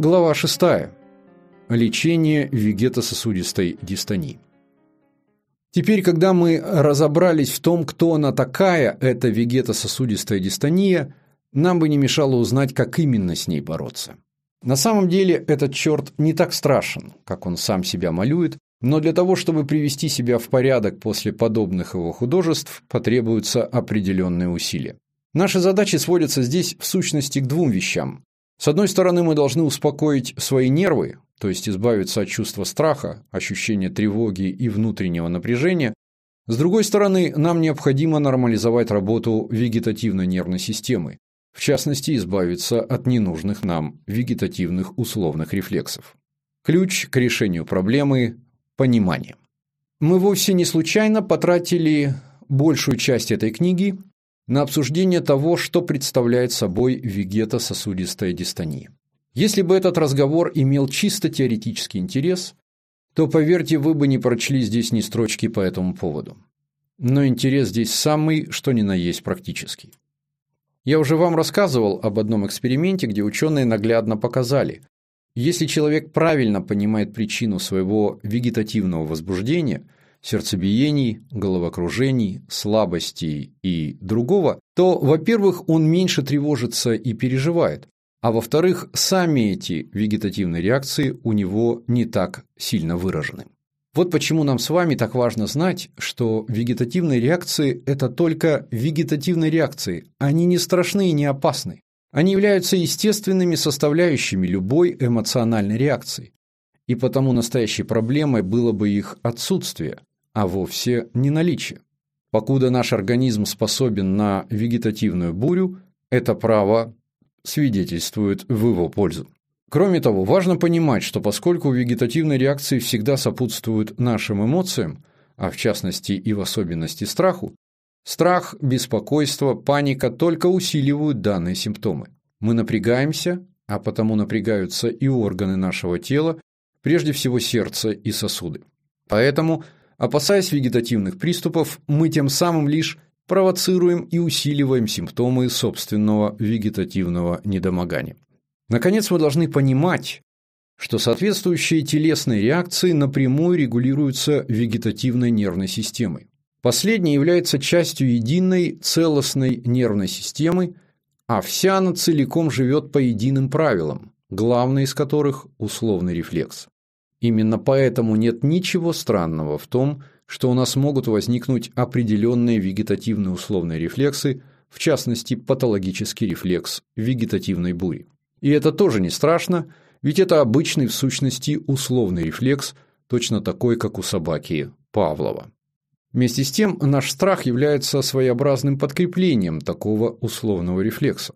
Глава 6. Лечение вегетососудистой дистонии. Теперь, когда мы разобрались в том, кто она такая, эта вегетососудистая дистония, нам бы не мешало узнать, как именно с ней бороться. На самом деле этот черт не так страшен, как он сам себя малюет, но для того, чтобы привести себя в порядок после подобных его художеств, потребуются определенные усилия. Наши задачи сводятся здесь в сущности к двум вещам. С одной стороны, мы должны успокоить свои нервы, то есть избавиться от чувства страха, ощущения тревоги и внутреннего напряжения. С другой стороны, нам необходимо нормализовать работу вегетативной нервной системы, в частности, избавиться от ненужных нам вегетативных условных рефлексов. Ключ к решению проблемы – понимание. Мы вовсе не случайно потратили большую часть этой книги на обсуждение того, что представляет собой вегетососудистая дистония. Если бы этот разговор имел чисто теоретический интерес, то, поверьте, вы бы не прочли здесь ни строчки по этому поводу. Но интерес здесь самый, что ни на есть практический. Я уже вам рассказывал об одном эксперименте, где ученые наглядно показали, если человек правильно понимает причину своего вегетативного возбуждения – сердцебиений, головокружений, слабостей и другого, то, во-первых, он меньше тревожится и переживает, а во-вторых, сами эти вегетативные реакции у него не так сильно выражены. Вот почему нам с вами так важно знать, что вегетативные реакции – это только вегетативные реакции, они не страшны и не опасны. Они являются естественными составляющими любой эмоциональной реакции. И потому настоящей проблемой было бы их отсутствие, а вовсе не наличие. Покуда наш организм способен на вегетативную бурю, это право свидетельствует в его пользу. Кроме того, важно понимать, что поскольку вегетативные реакции всегда сопутствуют нашим эмоциям, а в частности и в особенности страху, страх, беспокойство, паника только усиливают данные симптомы. Мы напрягаемся, а потому напрягаются и органы нашего тела, прежде всего сердце и сосуды. Поэтому – Опасаясь вегетативных приступов, мы тем самым лишь провоцируем и усиливаем симптомы собственного вегетативного недомогания. Наконец, мы должны понимать, что соответствующие телесные реакции напрямую регулируются вегетативной нервной системой. Последняя является частью единой целостной нервной системы, а вся она целиком живет по единым правилам, главный из которых – условный рефлекс. Именно поэтому нет ничего странного в том, что у нас могут возникнуть определенные вегетативные условные рефлексы, в частности патологический рефлекс вегетативной бури. И это тоже не страшно, ведь это обычный в сущности условный рефлекс, точно такой, как у собаки Павлова. Вместе с тем, наш страх является своеобразным подкреплением такого условного рефлекса.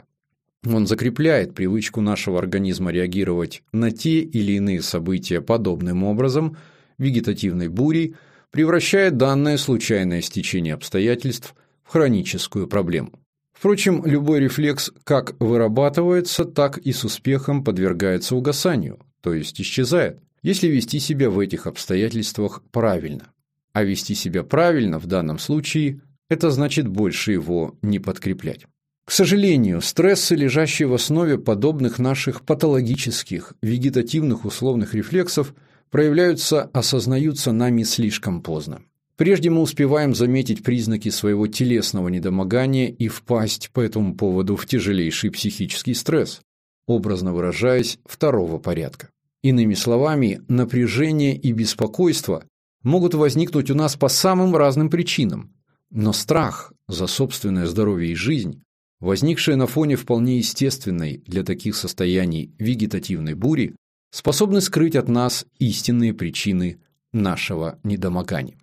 Он закрепляет привычку нашего организма реагировать на те или иные события подобным образом, вегетативной бурей, превращая данное случайное стечение обстоятельств в хроническую проблему. Впрочем, любой рефлекс как вырабатывается, так и с успехом подвергается угасанию, то есть исчезает, если вести себя в этих обстоятельствах правильно. А вести себя правильно в данном случае – это значит больше его не подкреплять. К сожалению, стрессы, лежащие в основе подобных наших патологических, вегетативных условных рефлексов, проявляются, осознаются нами слишком поздно. Прежде мы успеваем заметить признаки своего телесного недомогания и впасть по этому поводу в тяжелейший психический стресс, образно выражаясь, второго порядка. Иными словами, напряжение и беспокойство могут возникнуть у нас по самым разным причинам, но страх за собственное здоровье и жизнь возникшая на фоне вполне естественной для таких состояний вегетативной бури, способны скрыть от нас истинные причины нашего недомогания.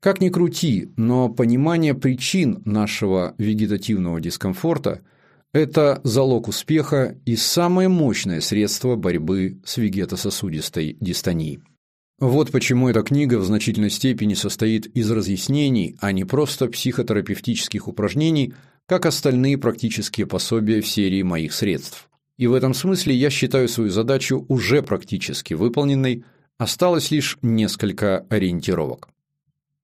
Как ни крути, но понимание причин нашего вегетативного дискомфорта – это залог успеха и самое мощное средство борьбы с вегетососудистой дистонией. Вот почему эта книга в значительной степени состоит из разъяснений, а не просто психотерапевтических упражнений – как остальные практические пособия в серии моих средств. И в этом смысле я считаю свою задачу уже практически выполненной, осталось лишь несколько ориентировок.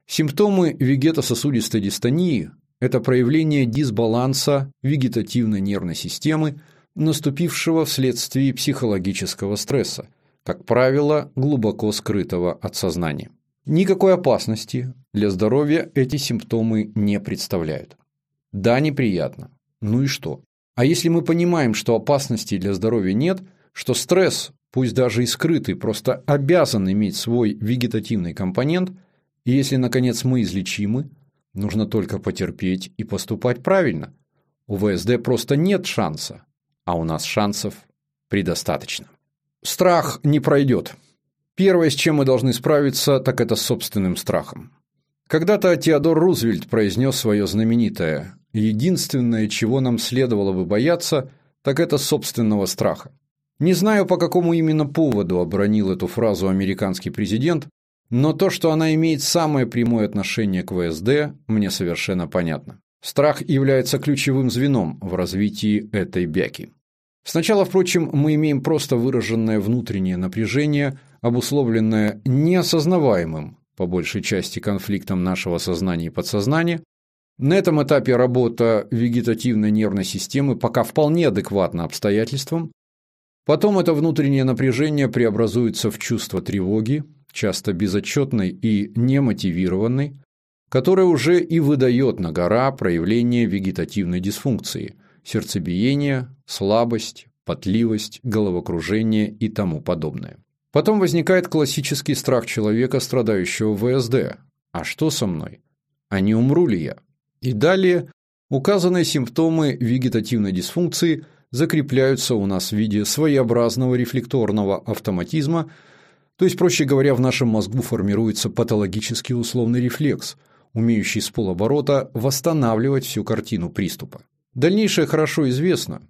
Симптомы вегетососудистой дистонии – это проявление дисбаланса вегетативной нервной системы, наступившего вследствие психологического стресса, как правило, глубоко скрытого от сознания. Никакой опасности для здоровья эти симптомы не представляют. Да, неприятно. Ну и что? А если мы понимаем, что опасности для здоровья нет, что стресс, пусть даже и скрытый, просто обязан иметь свой вегетативный компонент, и если, наконец, мы излечимы, нужно только потерпеть и поступать правильно. У ВСД просто нет шанса, а у нас шансов предостаточно. Страх не пройдет. Первое, с чем мы должны справиться, так это с собственным страхом. Когда-то Теодор Рузвельт произнес свое знаменитое «Единственное, чего нам следовало бы бояться, так это собственного страха». Не знаю, по какому именно поводу обронил эту фразу американский президент, но то, что она имеет самое прямое отношение к ВСД, мне совершенно понятно. Страх является ключевым звеном в развитии этой бяки. Сначала, впрочем, мы имеем просто выраженное внутреннее напряжение, обусловленное неосознаваемым, по большей части, конфликтом нашего сознания и подсознания. На этом этапе работа вегетативной нервной системы пока вполне адекватна обстоятельствам. Потом это внутреннее напряжение преобразуется в чувство тревоги, часто безотчетной и немотивированной, которая уже и выдает на гора проявление вегетативной дисфункции – сердцебиение, слабость, потливость, головокружение и тому подобное. Потом возникает классический страх человека, страдающего ВСД. А что со мной? А не умру ли я? И далее указанные симптомы вегетативной дисфункции закрепляются у нас в виде своеобразного рефлекторного автоматизма, то есть, проще говоря, в нашем мозгу формируется патологический условный рефлекс, умеющий с полоборота восстанавливать всю картину приступа. Дальнейшее хорошо известно.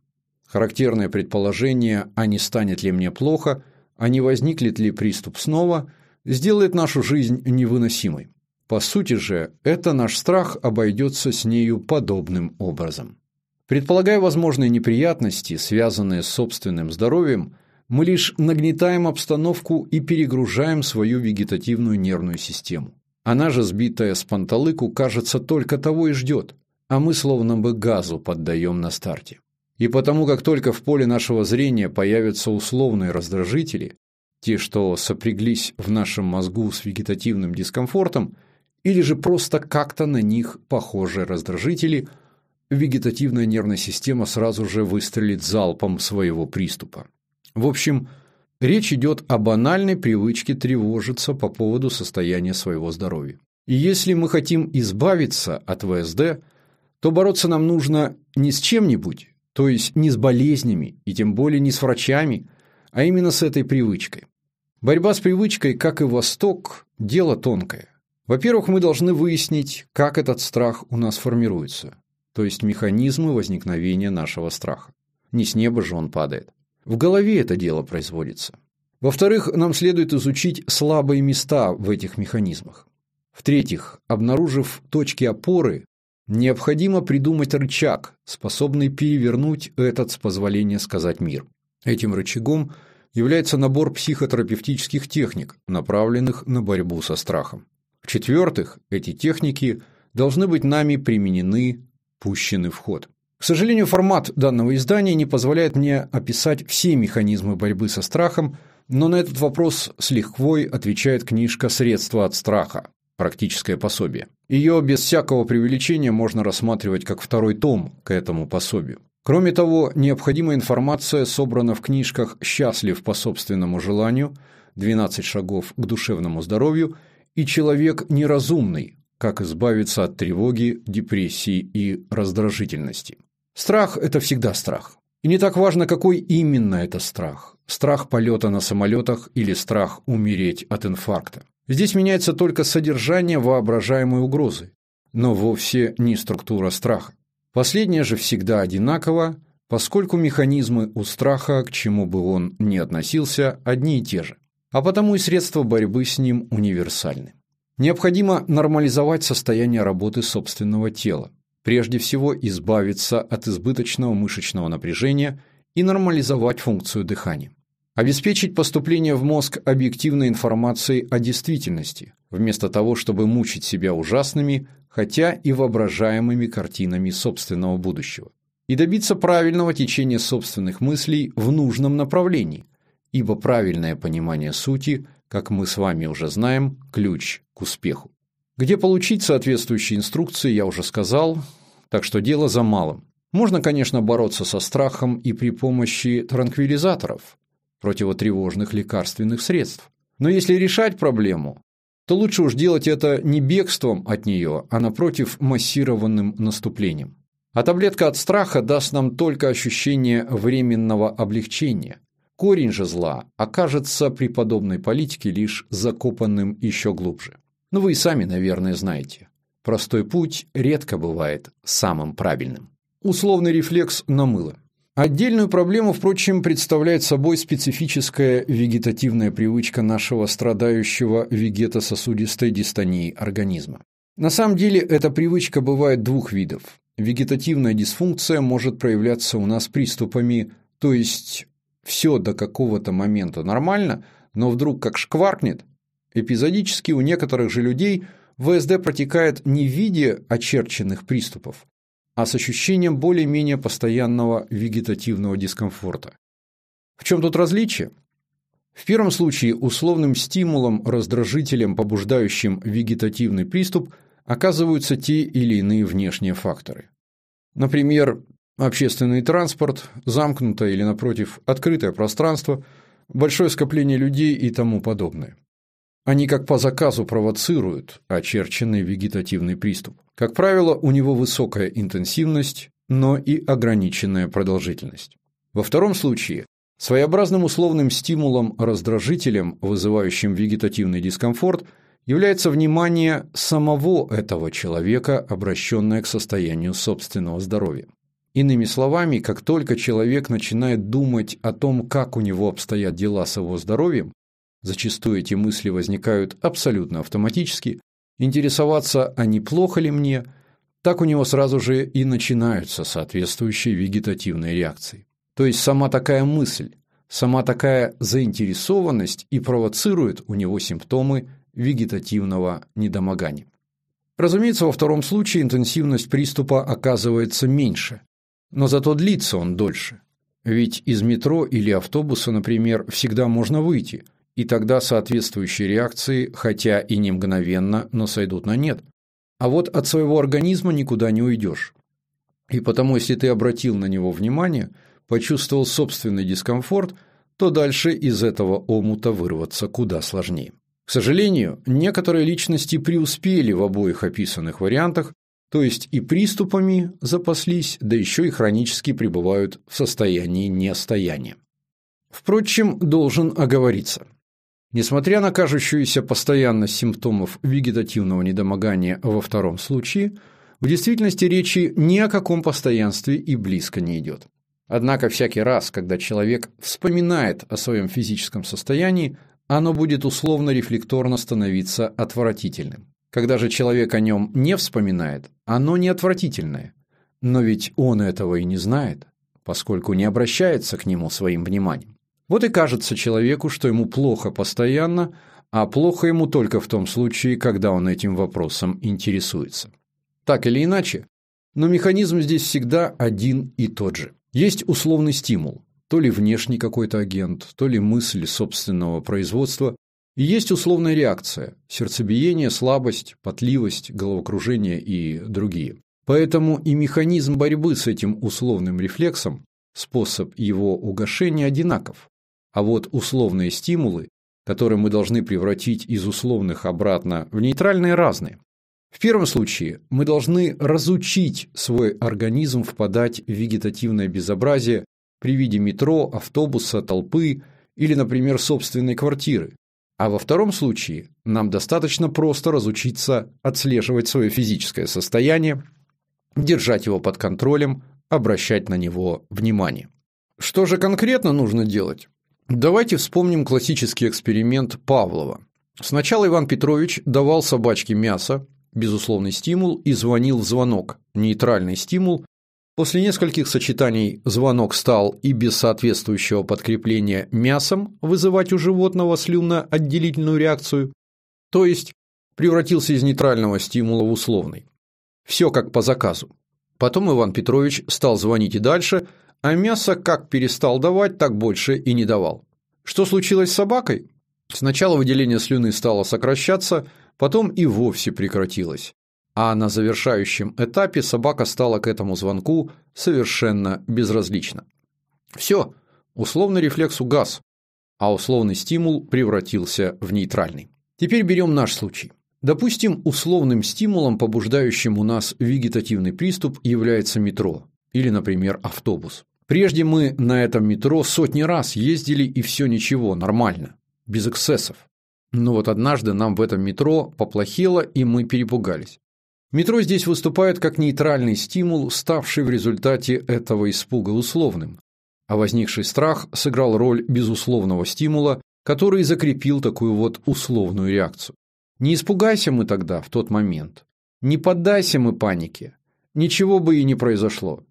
Характерное предположение, а не станет ли мне плохо, а не возникнет ли приступ снова, сделает нашу жизнь невыносимой. По сути же, это наш страх обойдется с нею подобным образом. Предполагая возможные неприятности, связанные с собственным здоровьем, мы лишь нагнетаем обстановку и перегружаем свою вегетативную нервную систему. Она же, сбитая с панталыку, кажется, только того и ждет – а мы словно бы газу поддаем на старте. И потому как только в поле нашего зрения появятся условные раздражители, те, что сопряглись в нашем мозгу с вегетативным дискомфортом, или же просто как-то на них похожие раздражители, вегетативная нервная система сразу же выстрелит залпом своего приступа. В общем, речь идет о банальной привычке тревожиться по поводу состояния своего здоровья. И если мы хотим избавиться от ВСД – то бороться нам нужно не с чем-нибудь, то есть не с болезнями и тем более не с врачами, а именно с этой привычкой. Борьба с привычкой, как и Восток, дело тонкое. Во-первых, мы должны выяснить, как этот страх у нас формируется, то есть механизмы возникновения нашего страха. Не с неба же он падает. В голове это дело производится. Во-вторых, нам следует изучить слабые места в этих механизмах. В-третьих, обнаружив точки опоры, Необходимо придумать рычаг, способный перевернуть этот, с позволения сказать, мир. Этим рычагом является набор психотерапевтических техник, направленных на борьбу со страхом. В-четвертых, эти техники должны быть нами применены, пущены в ход. К сожалению, формат данного издания не позволяет мне описать все механизмы борьбы со страхом, но на этот вопрос с лихвой отвечает книжка «Средства от страха. Практическое пособие». Ее без всякого преувеличения можно рассматривать как второй том к этому пособию. Кроме того, необходимая информация собрана в книжках «Счастлив по собственному желанию», «12 шагов к душевному здоровью» и «Человек неразумный. Как избавиться от тревоги, депрессии и раздражительности». Страх – это всегда страх. И не так важно, какой именно это страх. Страх полета на самолетах или страх умереть от инфаркта. Здесь меняется только содержание воображаемой угрозы, но вовсе не структура страха. Последнее же всегда одинаково, поскольку механизмы у страха, к чему бы он ни относился, одни и те же. А потому и средства борьбы с ним универсальны. Необходимо нормализовать состояние работы собственного тела. Прежде всего избавиться от избыточного мышечного напряжения и нормализовать функцию дыхания. Обеспечить поступление в мозг объективной информации о действительности, вместо того, чтобы мучить себя ужасными, хотя и воображаемыми картинами собственного будущего. и добиться правильного течения собственных мыслей в нужном направлении, ибо правильное понимание сути, как мы с вами уже знаем, ключ к успеху. Где получить соответствующие инструкции, я уже сказал, так что дело за малым. Можно, конечно, бороться со страхом и при помощи транквилизаторов, противотревожных лекарственных средств. Но если решать проблему, то лучше уж делать это не бегством от нее, а напротив массированным наступлением. А таблетка от страха даст нам только ощущение временного облегчения. Корень же зла окажется при подобной политике лишь закопанным еще глубже. Но ну, вы и сами, наверное, знаете. Простой путь редко бывает самым правильным. Условный рефлекс на мыло. Отдельную проблему, впрочем, представляет собой специфическая вегетативная привычка нашего страдающего вегетососудистой дистонией организма. На самом деле эта привычка бывает двух видов. Вегетативная дисфункция может проявляться у нас приступами, то есть все до какого-то момента нормально, но вдруг как шкваркнет. Эпизодически у некоторых же людей ВСД протекает не в виде очерченных приступов, а с ощущением более-менее постоянного вегетативного дискомфорта. В чем тут различие? В первом случае условным стимулом, раздражителем, побуждающим вегетативный приступ – оказываются те или иные внешние факторы. Например, общественный транспорт, замкнутое или, напротив, открытое пространство, большое скопление людей и тому подобное. Они как по заказу провоцируют очерченный вегетативный приступ. Как правило, у него высокая интенсивность, но и ограниченная продолжительность. Во втором случае своеобразным условным стимулом-раздражителем, вызывающим вегетативный дискомфорт – является внимание самого этого человека, обращенное к состоянию собственного здоровья. Иными словами, как только человек начинает думать о том, как у него обстоят дела с его здоровьем, зачастую эти мысли возникают абсолютно автоматически, интересоваться, а не плохо ли мне, так у него сразу же и начинаются соответствующие вегетативные реакции. То есть сама такая мысль, сама такая заинтересованность и провоцирует у него симптомы вегетативного недомогания. Разумеется, во втором случае интенсивность приступа оказывается меньше, но зато длится он дольше. Ведь из метро или автобуса, например, всегда можно выйти, и тогда соответствующие реакции, хотя и не мгновенно, но сойдут на нет. А вот от своего организма никуда не уйдешь. И потому, если ты обратил на него внимание, почувствовал собственный дискомфорт, то дальше из этого омута вырваться куда сложнее. К сожалению, некоторые личности преуспели в обоих описанных вариантах, то есть и приступами запаслись, да еще и хронически пребывают в состоянии нестояния. Впрочем, должен оговориться. Несмотря на кажущуюся постоянность симптомов вегетативного недомогания во втором случае, в действительности речи ни о каком постоянстве и близко не идет. Однако всякий раз, когда человек вспоминает о своем физическом состоянии, оно будет условно-рефлекторно становиться отвратительным. Когда же человек о нем не вспоминает, оно не отвратительное. Но ведь он этого и не знает, поскольку не обращается к нему своим вниманием. Вот и кажется человеку, что ему плохо постоянно, а плохо ему только в том случае, когда он этим вопросом интересуется. Так или иначе, но механизм здесь всегда один и тот же. Есть условный стимул, то ли внешний какой-то агент, то ли мысль собственного производства, и есть условная реакция – сердцебиение, слабость, потливость, головокружение и другие. Поэтому и механизм борьбы с этим условным рефлексом, способ его угошения одинаков. А вот условные стимулы, которые мы должны превратить из условных обратно в нейтральные, разные. В первом случае мы должны разучить свой организм впадать в вегетативное безобразие при виде метро, автобуса, толпы или, например, собственной квартиры. А во втором случае нам достаточно просто разучиться отслеживать свое физическое состояние, держать его под контролем, обращать на него внимание. Что же конкретно нужно делать? Давайте вспомним классический эксперимент Павлова. Сначала Иван Петрович давал собачке мясо, безусловный стимул, и звонил в звонок, нейтральный стимул, После нескольких сочетаний звонок стал и без соответствующего подкрепления мясом вызывать у животного слюнно-отделительную реакцию, то есть превратился из нейтрального стимула в условный. Все как по заказу. Потом Иван Петрович стал звонить и дальше, а мясо как перестал давать, так больше и не давал. Что случилось с собакой? Сначала выделение слюны стало сокращаться, потом и вовсе прекратилось. А на завершающем этапе собака стала к этому звонку совершенно безразлична. Все, условный рефлекс угас, а условный стимул превратился в нейтральный. Теперь берем наш случай. Допустим, условным стимулом, побуждающим у нас вегетативный приступ, является метро или, например, автобус. Прежде мы на этом метро сотни раз ездили и все ничего, нормально, без эксцессов. Но вот однажды нам в этом метро поплохело и мы перепугались. Метро здесь выступает как нейтральный стимул, ставший в результате этого испуга условным, а возникший страх сыграл роль безусловного стимула, который закрепил такую вот условную реакцию. Не испугайся мы тогда, в тот момент. Не поддайся мы панике. Ничего бы и не произошло.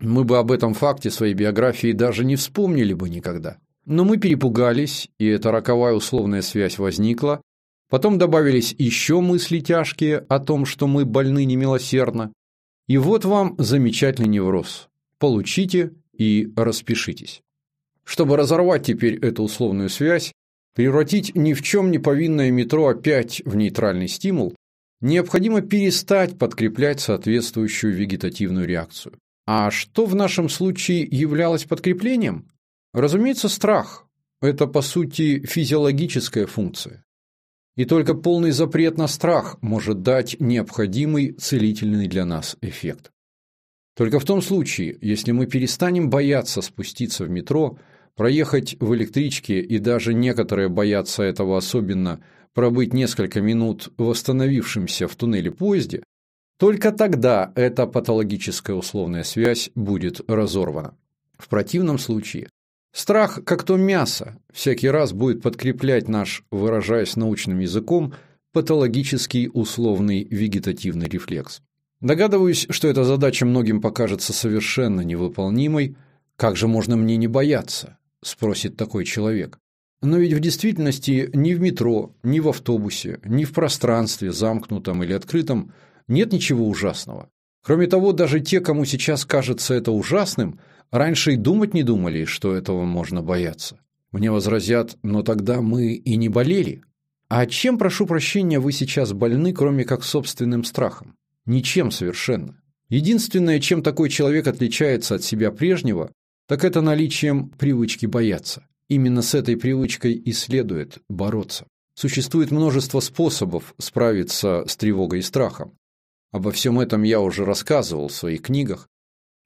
Мы бы об этом факте своей биографии даже не вспомнили бы никогда. Но мы перепугались, и эта роковая условная связь возникла. Потом добавились еще мысли тяжкие о том, что мы больны немилосердно. И вот вам замечательный невроз. Получите и распишитесь. Чтобы разорвать теперь эту условную связь, Превратить ни в чем не повинное метро опять в нейтральный стимул, необходимо перестать подкреплять соответствующую вегетативную реакцию. А что в нашем случае являлось подкреплением? Разумеется, страх. Это, по сути, физиологическая функция. И только полный запрет на страх может дать необходимый целительный для нас эффект. Только в том случае, если мы перестанем бояться спуститься в метро – Проехать в электричке, и даже некоторые боятся этого особенно, пробыть несколько минут восстановившимся в туннеле поезде, только тогда эта патологическая условная связь будет разорвана. В противном случае страх, как то мясо, всякий раз будет подкреплять наш, выражаясь научным языком, патологический условный вегетативный рефлекс. Догадываюсь, что эта задача многим покажется совершенно невыполнимой. Как же можно мне не бояться? – спросит такой человек. Но ведь в действительности ни в метро, ни в автобусе, ни в пространстве, замкнутом или открытом, нет ничего ужасного. Кроме того, даже те, кому сейчас кажется это ужасным, раньше и думать не думали, что этого можно бояться. Мне возразят, но тогда мы и не болели. А чем, прошу прощения, вы сейчас больны, кроме как собственным страхом? Ничем совершенно. Единственное, чем такой человек отличается от себя прежнего, так это наличием привычки бояться. Именно с этой привычкой и следует бороться. Существует множество способов справиться с тревогой и страхом. Обо всем этом я уже рассказывал в своих книгах.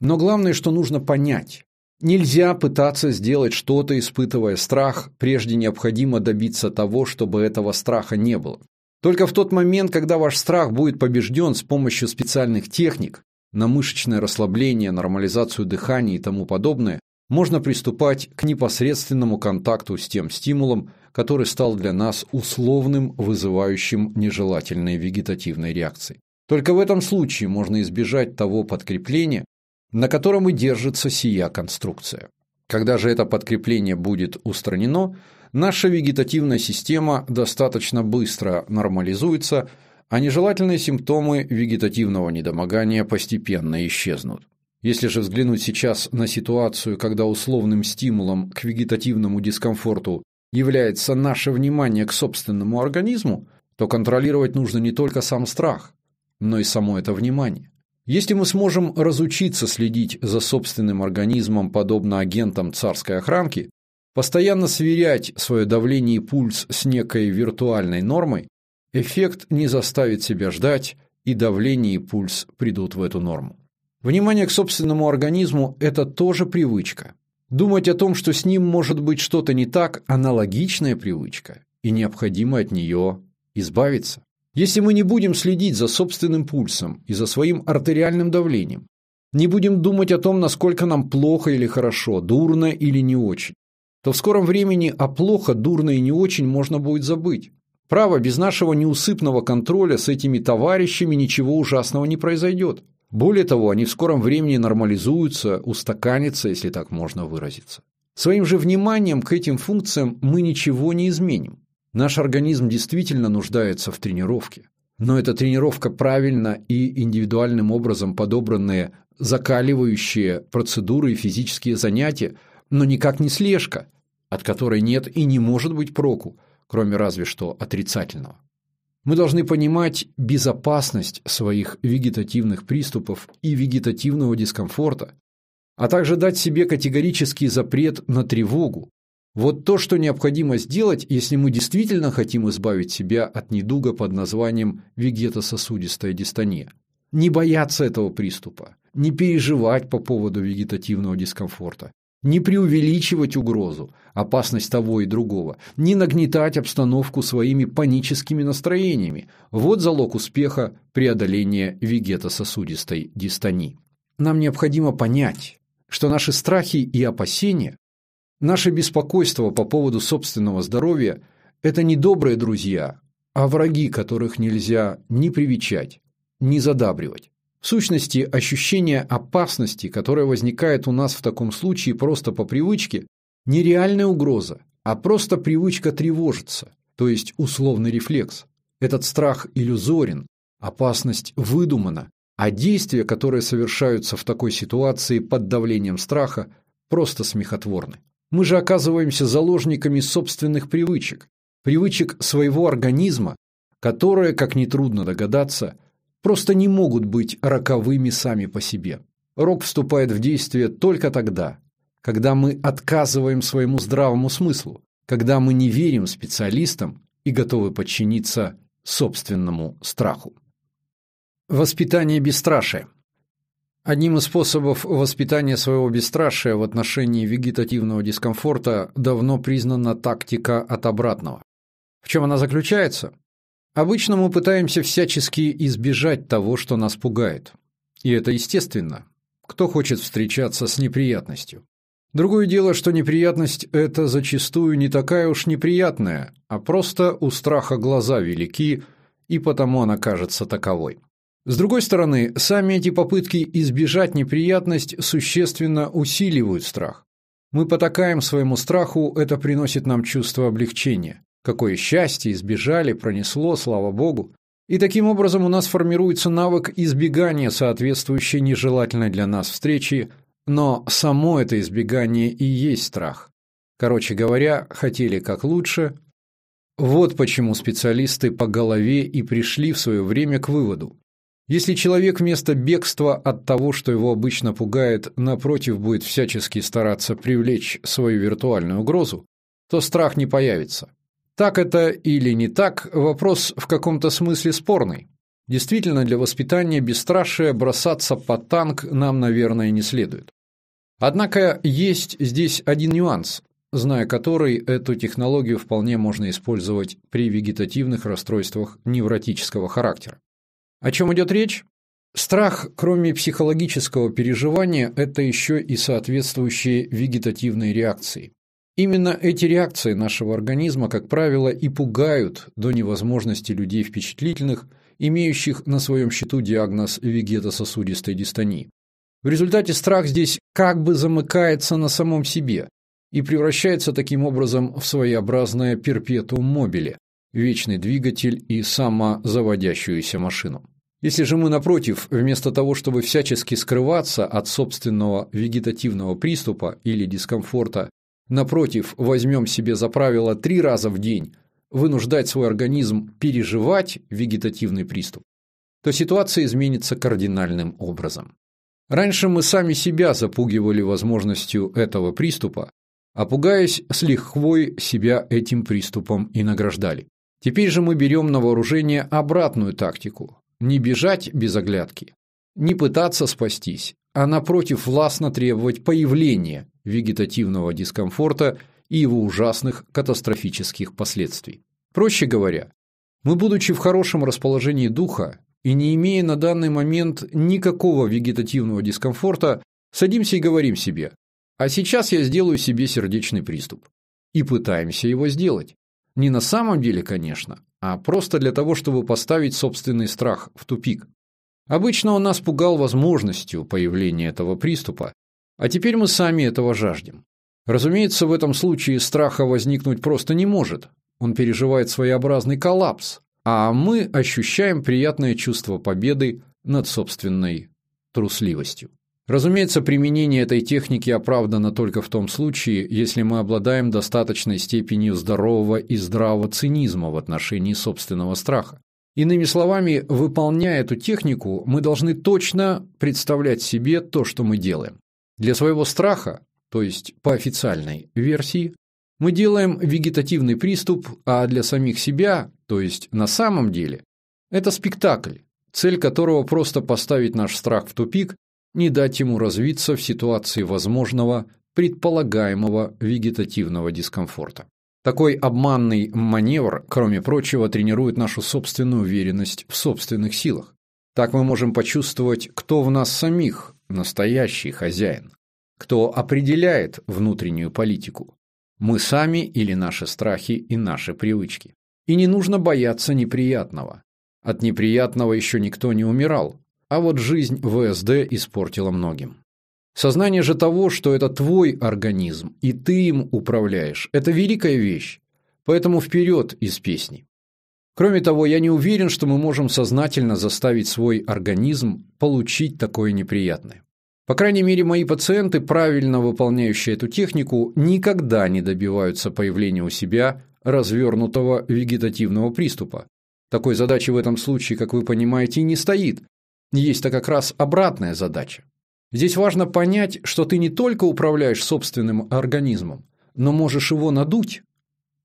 Но главное, что нужно понять. Нельзя пытаться сделать что-то, испытывая страх, прежде необходимо добиться того, чтобы этого страха не было. Только в тот момент, когда ваш страх будет побежден с помощью специальных техник, на мышечное расслабление, нормализацию дыхания и тому подобное, можно приступать к непосредственному контакту с тем стимулом, который стал для нас условным, вызывающим нежелательные вегетативные реакции. Только в этом случае можно избежать того подкрепления, на котором и держится сия конструкция. Когда же это подкрепление будет устранено, наша вегетативная система достаточно быстро нормализуется – а нежелательные симптомы вегетативного недомогания постепенно исчезнут. Если же взглянуть сейчас на ситуацию, когда условным стимулом к вегетативному дискомфорту является наше внимание к собственному организму, то контролировать нужно не только сам страх, но и само это внимание. Если мы сможем разучиться следить за собственным организмом подобно агентам царской охранки, постоянно сверять свое давление и пульс с некой виртуальной нормой, Эффект не заставит себя ждать, и давление и пульс придут в эту норму. Внимание к собственному организму – это тоже привычка. Думать о том, что с ним может быть что-то не так – аналогичная привычка, и необходимо от нее избавиться. Если мы не будем следить за собственным пульсом и за своим артериальным давлением, не будем думать о том, насколько нам плохо или хорошо, дурно или не очень, то в скором времени о плохо, дурно и не очень можно будет забыть. Право, без нашего неусыпного контроля с этими товарищами ничего ужасного не произойдет. Более того, они в скором времени нормализуются, устаканятся, если так можно выразиться. Своим же вниманием к этим функциям мы ничего не изменим. Наш организм действительно нуждается в тренировке. Но эта тренировка правильно и индивидуальным образом подобранные закаливающие процедуры и физические занятия, но никак не слежка, от которой нет и не может быть проку, кроме разве что отрицательного. Мы должны понимать безопасность своих вегетативных приступов и вегетативного дискомфорта, а также дать себе категорический запрет на тревогу. Вот то, что необходимо сделать, если мы действительно хотим избавить себя от недуга под названием вегетососудистая дистония. Не бояться этого приступа, не переживать по поводу вегетативного дискомфорта, не преувеличивать угрозу, опасность того и другого, не нагнетать обстановку своими паническими настроениями. Вот залог успеха преодоления вегетососудистой дистонии. Нам необходимо понять, что наши страхи и опасения, наше беспокойство по поводу собственного здоровья – это не добрые друзья, а враги, которых нельзя ни привечать, ни задабривать. В сущности, ощущение опасности, которое возникает у нас в таком случае просто по привычке, не реальная угроза, а просто привычка тревожиться, то есть условный рефлекс. Этот страх иллюзорен, опасность выдумана, а действия, которые совершаются в такой ситуации под давлением страха, просто смехотворны. Мы же оказываемся заложниками собственных привычек, привычек своего организма, которые, как нетрудно догадаться, просто не могут быть роковыми сами по себе. Рок вступает в действие только тогда, когда мы отказываем своему здравому смыслу, когда мы не верим специалистам и готовы подчиниться собственному страху. Воспитание бесстрашия. Одним из способов воспитания своего бесстрашия в отношении вегетативного дискомфорта давно признана тактика от обратного. В чем она заключается? Обычно мы пытаемся всячески избежать того, что нас пугает. И это естественно. Кто хочет встречаться с неприятностью? Другое дело, что неприятность – это зачастую не такая уж неприятная, а просто у страха глаза велики, и потому она кажется таковой. С другой стороны, сами эти попытки избежать неприятность существенно усиливают страх. Мы потакаем своему страху, это приносит нам чувство облегчения. Какое счастье, избежали, пронесло, слава богу. И таким образом у нас формируется навык избегания соответствующей нежелательной для нас встречи, но само это избегание и есть страх. Короче говоря, хотели как лучше. Вот почему специалисты по голове и пришли в свое время к выводу. Если человек вместо бегства от того, что его обычно пугает, напротив будет всячески стараться привлечь свою виртуальную угрозу, то страх не появится. Так это или не так, вопрос в каком-то смысле спорный. Действительно, для воспитания бесстрашия бросаться под танк нам, наверное, не следует. Однако есть здесь один нюанс, зная который эту технологию вполне можно использовать при вегетативных расстройствах невротического характера. О чем идет речь? Страх, кроме психологического переживания, это еще и соответствующие вегетативные реакции. Именно эти реакции нашего организма, как правило, и пугают до невозможности людей впечатлительных, имеющих на своем счету диагноз вегетососудистой дистонии. В результате страх здесь как бы замыкается на самом себе и превращается таким образом в своеобразное перпетуум мобиле, вечный двигатель и самозаводящуюся машину. Если же мы, напротив, вместо того, чтобы всячески скрываться от собственного вегетативного приступа или дискомфорта, Напротив, возьмем себе за правило три раза в день вынуждать свой организм переживать вегетативный приступ, то ситуация изменится кардинальным образом. Раньше мы сами себя запугивали возможностью этого приступа, а пугаясь с лихвой себя этим приступом и награждали. Теперь же мы берем на вооружение обратную тактику – не бежать без оглядки, не пытаться спастись, а напротив властно требовать появления вегетативного дискомфорта и его ужасных катастрофических последствий. Проще говоря, мы, будучи в хорошем расположении духа и не имея на данный момент никакого вегетативного дискомфорта, садимся и говорим себе «А сейчас я сделаю себе сердечный приступ». И пытаемся его сделать. Не на самом деле, конечно, а просто для того, чтобы поставить собственный страх в тупик. Обычно он нас пугал возможностью появления этого приступа, а теперь мы сами этого жаждем. Разумеется, в этом случае страха возникнуть просто не может. Он переживает своеобразный коллапс, а мы ощущаем приятное чувство победы над собственной трусливостью. Разумеется, применение этой техники оправдано только в том случае, если мы обладаем достаточной степенью здорового и здравого цинизма в отношении собственного страха. Иными словами, выполняя эту технику, мы должны точно представлять себе то, что мы делаем. Для своего страха, то есть по официальной версии, мы делаем вегетативный приступ, а для самих себя, то есть на самом деле, это спектакль, цель которого просто поставить наш страх в тупик не дать ему развиться в ситуации возможного, предполагаемого вегетативного дискомфорта. Такой обманный маневр, кроме прочего, тренирует нашу собственную уверенность в собственных силах. Так мы можем почувствовать, кто в нас самих настоящий хозяин, кто определяет внутреннюю политику. Мы сами или наши страхи и наши привычки. И не нужно бояться неприятного. От неприятного еще никто не умирал, а вот жизнь ВСД испортила многим. Сознание же того, что это твой организм, и ты им управляешь, это великая вещь. Поэтому вперед из песни. Кроме того, я не уверен, что мы можем сознательно заставить свой организм получить такое неприятное. По крайней мере, мои пациенты, правильно выполняющие эту технику, никогда не добиваются появления у себя развернутого вегетативного приступа. Такой задачи в этом случае, как вы понимаете, не стоит, есть-то как раз обратная задача. Здесь важно понять, что ты не только управляешь собственным организмом, но можешь его надуть,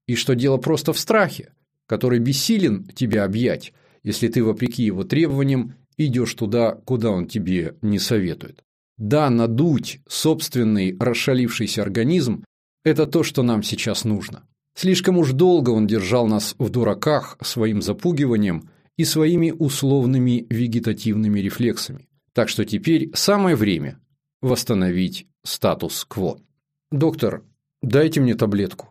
и что дело просто в страхе, который бессилен тебя объять, если ты, вопреки его требованиям, идешь туда, куда он тебе не советует. Да, надуть собственный расшалившийся организм – это то, что нам сейчас нужно. Слишком уж долго он держал нас в дураках своим запугиванием и своими условными вегетативными рефлексами. Так что теперь самое время восстановить статус-кво. Доктор, дайте мне таблетку.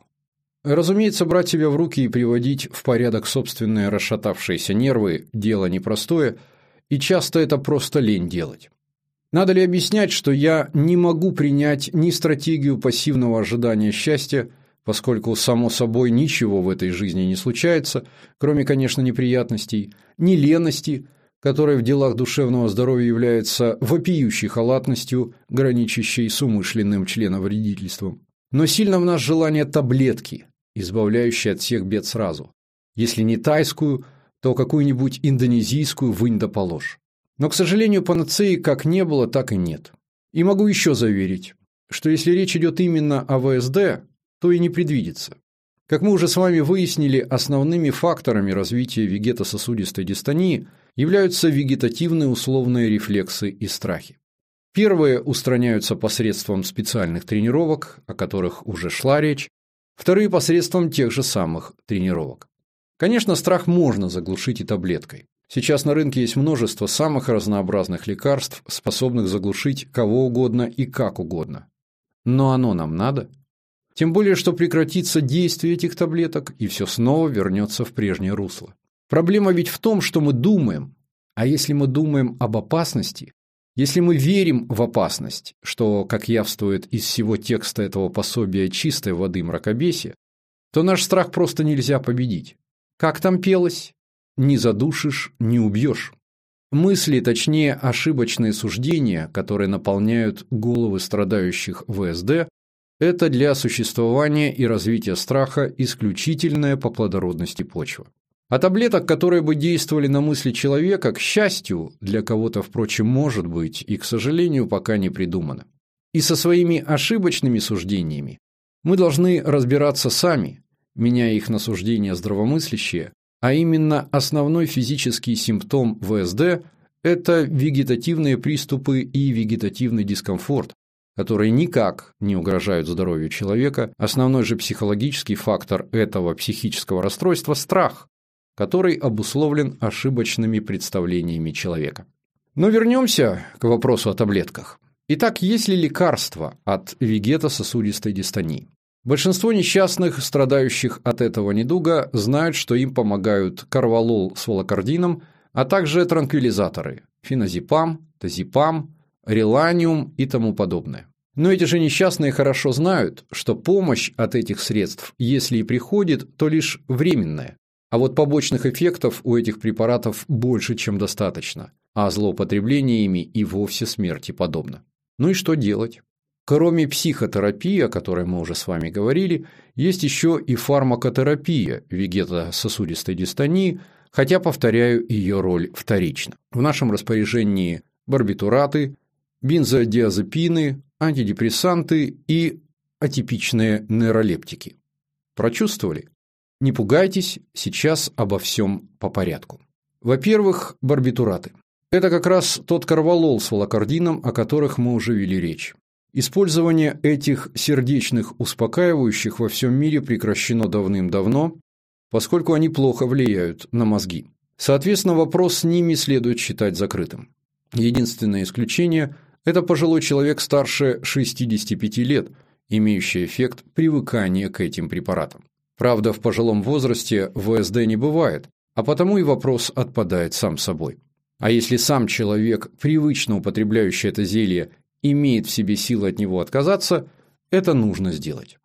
Разумеется, брать себя в руки и приводить в порядок собственные расшатавшиеся нервы – дело непростое, и часто это просто лень делать. Надо ли объяснять, что я не могу принять ни стратегию пассивного ожидания счастья, поскольку, само собой, ничего в этой жизни не случается, кроме, конечно, неприятностей, ни лености, которая в делах душевного здоровья является вопиющей халатностью, граничащей с умышленным членовредительством. Но сильно в нас желание таблетки, избавляющей от всех бед сразу. Если не тайскую, то какую-нибудь индонезийскую вынь да положь. Но, к сожалению, панацеи как не было, так и нет. И могу еще заверить, что если речь идет именно о ВСД, то и не предвидится. Как мы уже с вами выяснили, основными факторами развития вегетососудистой дистонии являются вегетативные условные рефлексы и страхи. Первые устраняются посредством специальных тренировок, о которых уже шла речь, вторые посредством тех же самых тренировок. Конечно, страх можно заглушить и таблеткой. Сейчас на рынке есть множество самых разнообразных лекарств, способных заглушить кого угодно и как угодно. Но оно нам надо – тем более, что прекратится действие этих таблеток, и все снова вернется в прежнее русло. Проблема ведь в том, что мы думаем. А если мы думаем об опасности, если мы верим в опасность, что, как явствует из всего текста этого пособия чистой воды мракобесия, то наш страх просто нельзя победить. Как там пелось? Не задушишь, не убьешь. Мысли, точнее ошибочные суждения, которые наполняют головы страдающих ВСД, это для существования и развития страха исключительная по плодородности почва. А таблеток, которые бы действовали на мысли человека, к счастью, для кого-то, впрочем, может быть, и, к сожалению, пока не придумано. И со своими ошибочными суждениями мы должны разбираться сами, меняя их на суждения здравомыслящие, а именно основной физический симптом ВСД – это вегетативные приступы и вегетативный дискомфорт, которые никак не угрожают здоровью человека, основной же психологический фактор этого психического расстройства – страх, который обусловлен ошибочными представлениями человека. Но вернемся к вопросу о таблетках. Итак, есть ли лекарства от вегетососудистой дистонии? Большинство несчастных, страдающих от этого недуга, знают, что им помогают карвалол с волокордином, а также транквилизаторы – феназепам, тазепам, реланиум и тому подобное. Но эти же несчастные хорошо знают, что помощь от этих средств, если и приходит, то лишь временная. А вот побочных эффектов у этих препаратов больше, чем достаточно, а злоупотребление ими и вовсе смерти подобно. Ну и что делать? Кроме психотерапии, о которой мы уже с вами говорили, есть еще и фармакотерапия вегетососудистой дистонии, хотя, повторяю, ее роль вторична. В нашем распоряжении барбитураты, бензодиазепины, антидепрессанты и атипичные нейролептики. Прочувствовали? Не пугайтесь, сейчас обо всем по порядку. Во-первых, барбитураты. Это как раз тот карвалол с волокордином, о которых мы уже вели речь. Использование этих сердечных успокаивающих во всем мире прекращено давным-давно, поскольку они плохо влияют на мозги. Соответственно, вопрос с ними следует считать закрытым. Единственное исключение – это пожилой человек старше 65 лет, имеющий эффект привыкания к этим препаратам. Правда, в пожилом возрасте ВСД не бывает, а потому и вопрос отпадает сам собой. А если сам человек, привычно употребляющий это зелье, имеет в себе силы от него отказаться, это нужно сделать.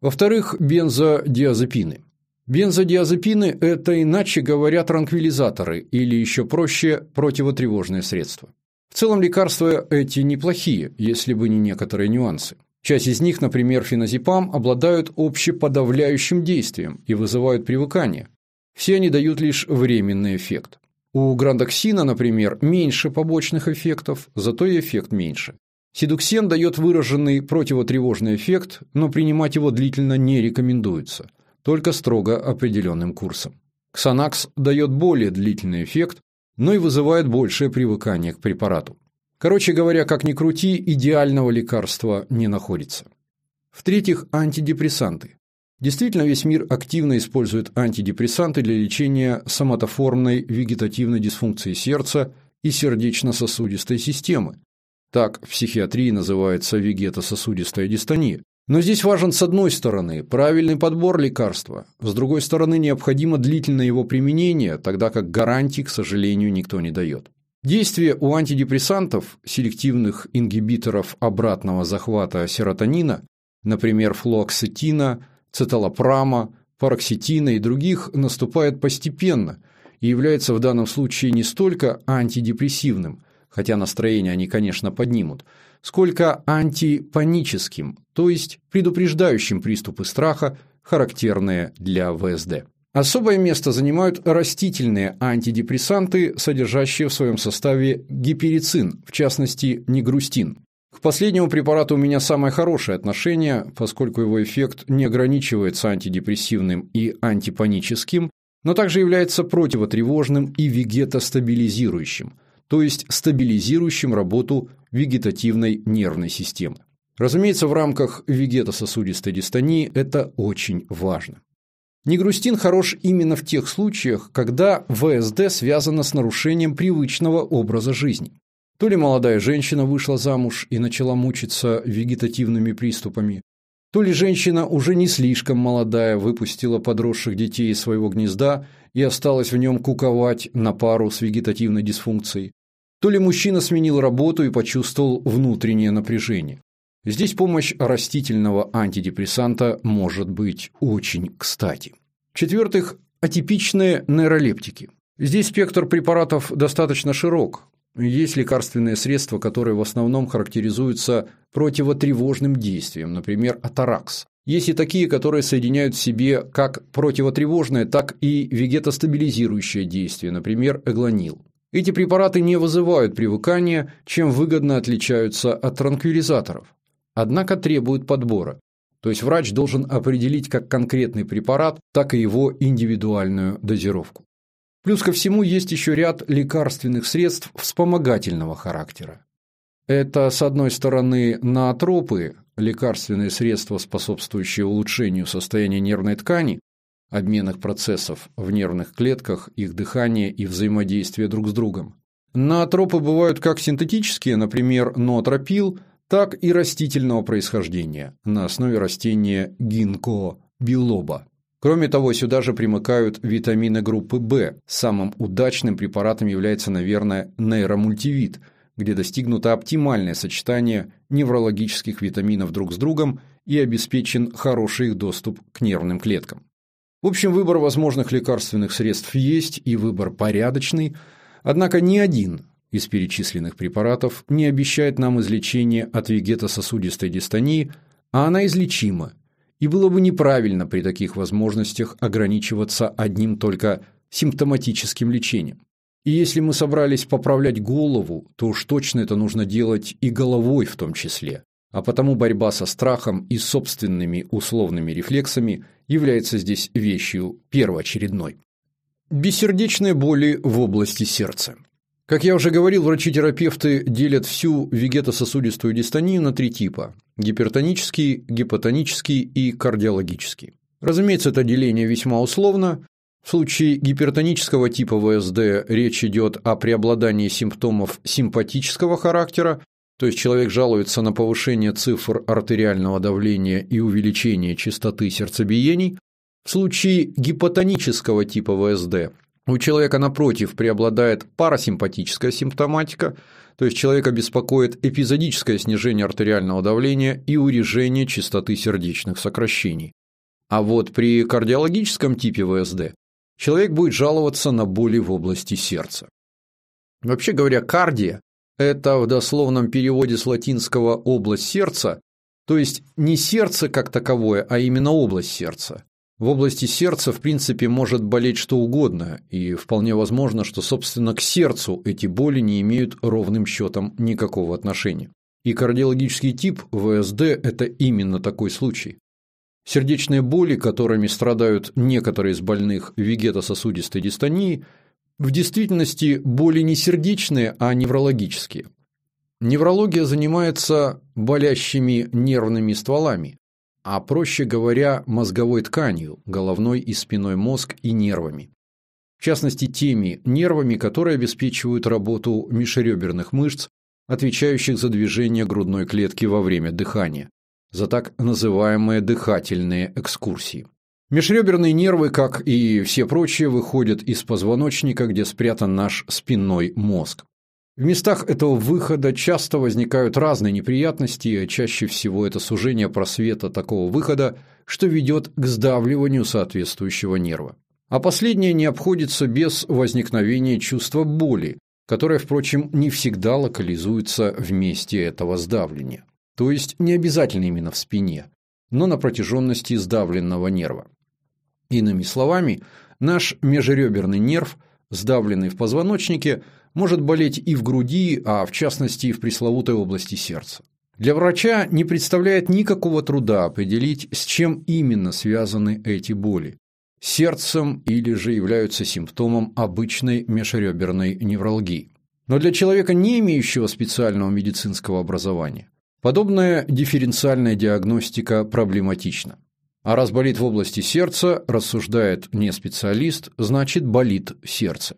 Во-вторых, бензодиазепины. Бензодиазепины – это, иначе говоря, транквилизаторы или еще проще – противотревожные средства. В целом лекарства эти неплохие, если бы не некоторые нюансы. Часть из них, например, феназепам, обладают общеподавляющим действием и вызывают привыкание. Все они дают лишь временный эффект. У грандоксина, например, меньше побочных эффектов, зато и эффект меньше. Седуксен дает выраженный противотревожный эффект, но принимать его длительно не рекомендуется, только строго определенным курсом. Ксанакс дает более длительный эффект, но и вызывает большее привыкание к препарату. Короче говоря, как ни крути, идеального лекарства не находится. В-третьих, антидепрессанты. Действительно, весь мир активно использует антидепрессанты для лечения соматоформной вегетативной дисфункции сердца и сердечно-сосудистой системы. Так в психиатрии называется вегетососудистая дистония. Но здесь важен с одной стороны правильный подбор лекарства, с другой стороны необходимо длительное его применение, тогда как гарантий, к сожалению, никто не дает. Действие у антидепрессантов, селективных ингибиторов обратного захвата серотонина, например, флуоксетина, цеталопрама, пароксетина и других, наступает постепенно и является в данном случае не столько антидепрессивным, хотя настроение они, конечно, поднимут, сколько антипаническим, то есть предупреждающим приступы страха, характерные для ВСД. Особое место занимают растительные антидепрессанты, содержащие в своем составе гиперицин, в частности, негрустин. К последнему препарату у меня самое хорошее отношение, поскольку его эффект не ограничивается антидепрессивным и антипаническим, но также является противотревожным и вегетостабилизирующим, то есть стабилизирующим работу вегетативной нервной системы. Разумеется, в рамках вегетососудистой дистонии это очень важно. Негрустин хорош именно в тех случаях, когда ВСД связано с нарушением привычного образа жизни. То ли молодая женщина вышла замуж и начала мучиться вегетативными приступами, то ли женщина уже не слишком молодая выпустила подросших детей из своего гнезда и осталась в нем куковать на пару с вегетативной дисфункцией, то ли мужчина сменил работу и почувствовал внутреннее напряжение. Здесь помощь растительного антидепрессанта может быть очень кстати. В-четвертых, атипичные нейролептики. Здесь спектр препаратов достаточно широк. Есть лекарственные средства, которые в основном характеризуются противотревожным действием, например, атаракс. Есть и такие, которые соединяют в себе как противотревожное, так и вегетостабилизирующее действие, например, эглонил. Эти препараты не вызывают привыкания, чем выгодно отличаются от транквилизаторов однако требуют подбора. То есть врач должен определить как конкретный препарат, так и его индивидуальную дозировку. Плюс ко всему есть еще ряд лекарственных средств вспомогательного характера. Это, с одной стороны, наотропы, лекарственные средства, способствующие улучшению состояния нервной ткани, обменных процессов в нервных клетках, их дыхания и взаимодействия друг с другом. Наотропы бывают как синтетические, например, ноотропил – так и растительного происхождения на основе растения гинко билоба. Кроме того, сюда же примыкают витамины группы В. Самым удачным препаратом является, наверное, нейромультивит, где достигнуто оптимальное сочетание неврологических витаминов друг с другом и обеспечен хороший их доступ к нервным клеткам. В общем, выбор возможных лекарственных средств есть, и выбор порядочный, однако ни один из перечисленных препаратов не обещает нам излечение от вегетососудистой дистонии, а она излечима, и было бы неправильно при таких возможностях ограничиваться одним только симптоматическим лечением. И если мы собрались поправлять голову, то уж точно это нужно делать и головой в том числе. А потому борьба со страхом и собственными условными рефлексами является здесь вещью первоочередной. Бессердечные боли в области сердца. Как я уже говорил, врачи-терапевты делят всю вегетососудистую дистонию на три типа – гипертонический, гипотонический и кардиологический. Разумеется, это деление весьма условно. В случае гипертонического типа ВСД речь идет о преобладании симптомов симпатического характера, то есть человек жалуется на повышение цифр артериального давления и увеличение частоты сердцебиений. В случае гипотонического типа ВСД у человека, напротив, преобладает парасимпатическая симптоматика, то есть человека беспокоит эпизодическое снижение артериального давления и урежение частоты сердечных сокращений. А вот при кардиологическом типе ВСД человек будет жаловаться на боли в области сердца. Вообще говоря, кардия – это в дословном переводе с латинского «область сердца», то есть не сердце как таковое, а именно область сердца. В области сердца, в принципе, может болеть что угодно, и вполне возможно, что, собственно, к сердцу эти боли не имеют ровным счетом никакого отношения. И кардиологический тип ВСД – это именно такой случай. Сердечные боли, которыми страдают некоторые из больных вегетососудистой дистонией, в действительности боли не сердечные, а неврологические. Неврология занимается болящими нервными стволами, а проще говоря, мозговой тканью, головной и спиной мозг и нервами. В частности, теми нервами, которые обеспечивают работу межреберных мышц, отвечающих за движение грудной клетки во время дыхания, за так называемые дыхательные экскурсии. Межреберные нервы, как и все прочие, выходят из позвоночника, где спрятан наш спинной мозг. В местах этого выхода часто возникают разные неприятности, чаще всего это сужение просвета такого выхода, что ведет к сдавливанию соответствующего нерва. А последнее не обходится без возникновения чувства боли, которое, впрочем, не всегда локализуется в месте этого сдавления. То есть не обязательно именно в спине, но на протяженности сдавленного нерва. Иными словами, наш межреберный нерв, сдавленный в позвоночнике, может болеть и в груди, а в частности в пресловутой области сердца. Для врача не представляет никакого труда определить, с чем именно связаны эти боли – сердцем или же являются симптомом обычной межреберной невралгии. Но для человека, не имеющего специального медицинского образования, подобная дифференциальная диагностика проблематична. А раз болит в области сердца, рассуждает не специалист, значит болит сердце.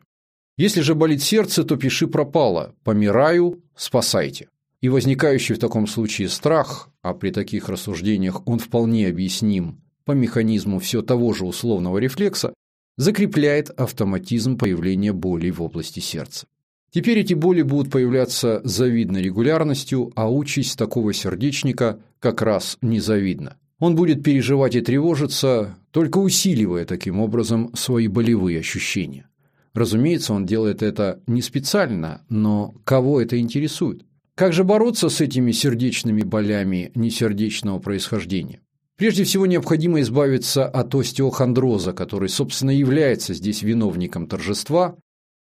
Если же болит сердце, то пиши пропало, помираю, спасайте. И возникающий в таком случае страх, а при таких рассуждениях он вполне объясним по механизму все того же условного рефлекса, закрепляет автоматизм появления болей в области сердца. Теперь эти боли будут появляться завидной регулярностью, а участь такого сердечника как раз незавидна. Он будет переживать и тревожиться, только усиливая таким образом свои болевые ощущения. Разумеется, он делает это не специально, но кого это интересует? Как же бороться с этими сердечными болями несердечного происхождения? Прежде всего необходимо избавиться от остеохондроза, который, собственно, является здесь виновником торжества,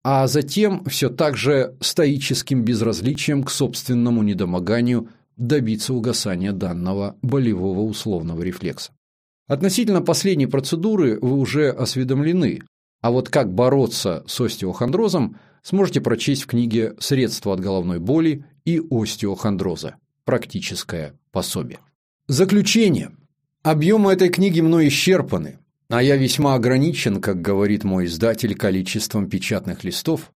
а затем все так же стоическим безразличием к собственному недомоганию добиться угасания данного болевого условного рефлекса. Относительно последней процедуры вы уже осведомлены, а вот как бороться с остеохондрозом, сможете прочесть в книге «Средства от головной боли и остеохондроза. Практическое пособие». Заключение. Объемы этой книги мной исчерпаны, а я весьма ограничен, как говорит мой издатель, количеством печатных листов,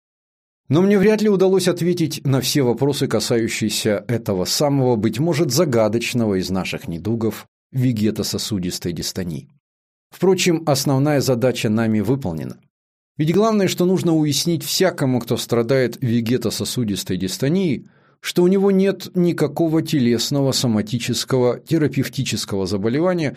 но мне вряд ли удалось ответить на все вопросы, касающиеся этого самого, быть может, загадочного из наших недугов – вегетососудистой дистонии. Впрочем, основная задача нами выполнена. Ведь главное, что нужно уяснить всякому, кто страдает вегетососудистой дистонией, что у него нет никакого телесного, соматического, терапевтического заболевания,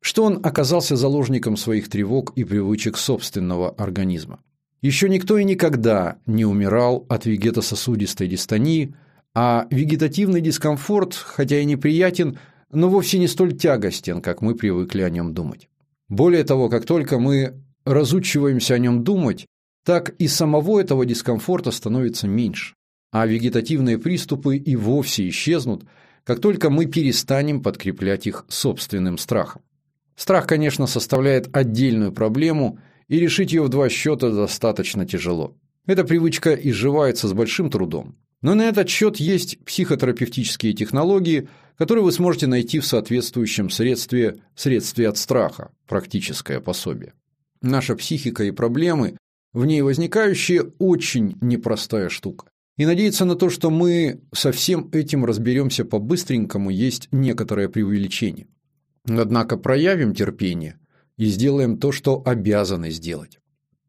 что он оказался заложником своих тревог и привычек собственного организма. Еще никто и никогда не умирал от вегетососудистой дистонии, а вегетативный дискомфорт, хотя и неприятен, но вовсе не столь тягостен, как мы привыкли о нем думать. Более того, как только мы разучиваемся о нем думать, так и самого этого дискомфорта становится меньше, а вегетативные приступы и вовсе исчезнут, как только мы перестанем подкреплять их собственным страхом. Страх, конечно, составляет отдельную проблему, и решить ее в два счета достаточно тяжело. Эта привычка изживается с большим трудом. Но на этот счет есть психотерапевтические технологии, которые вы сможете найти в соответствующем средстве «Средстве от страха» – практическое пособие. Наша психика и проблемы, в ней возникающие, очень непростая штука. И надеяться на то, что мы со всем этим разберемся по-быстренькому, есть некоторое преувеличение. Однако проявим терпение и сделаем то, что обязаны сделать.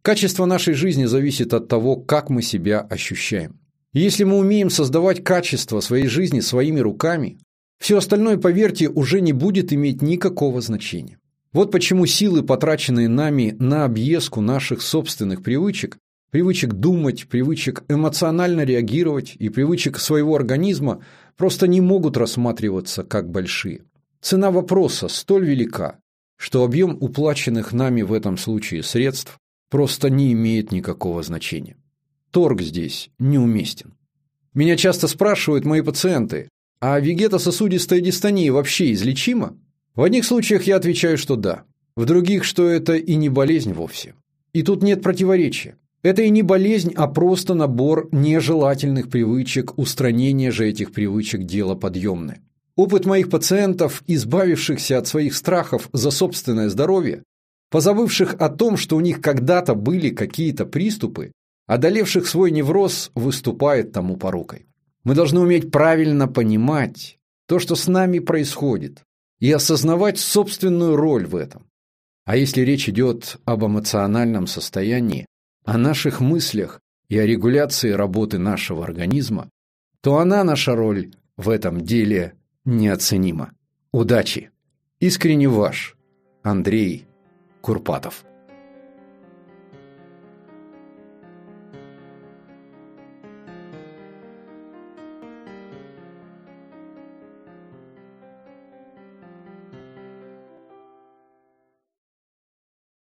Качество нашей жизни зависит от того, как мы себя ощущаем. если мы умеем создавать качество своей жизни своими руками, все остальное, поверьте, уже не будет иметь никакого значения. Вот почему силы, потраченные нами на объезку наших собственных привычек, привычек думать, привычек эмоционально реагировать и привычек своего организма просто не могут рассматриваться как большие. Цена вопроса столь велика, что объем уплаченных нами в этом случае средств просто не имеет никакого значения. Торг здесь неуместен. Меня часто спрашивают мои пациенты, а вегетососудистая дистония вообще излечима? В одних случаях я отвечаю, что да, в других, что это и не болезнь вовсе. И тут нет противоречия. Это и не болезнь, а просто набор нежелательных привычек, устранение же этих привычек – дело подъемное. Опыт моих пациентов, избавившихся от своих страхов за собственное здоровье, позабывших о том, что у них когда-то были какие-то приступы, одолевших свой невроз, выступает тому порукой. Мы должны уметь правильно понимать то, что с нами происходит, и осознавать собственную роль в этом. А если речь идет об эмоциональном состоянии, о наших мыслях и о регуляции работы нашего организма, то она, наша роль, в этом деле неоценима. Удачи! Искренне ваш, Андрей Курпатов.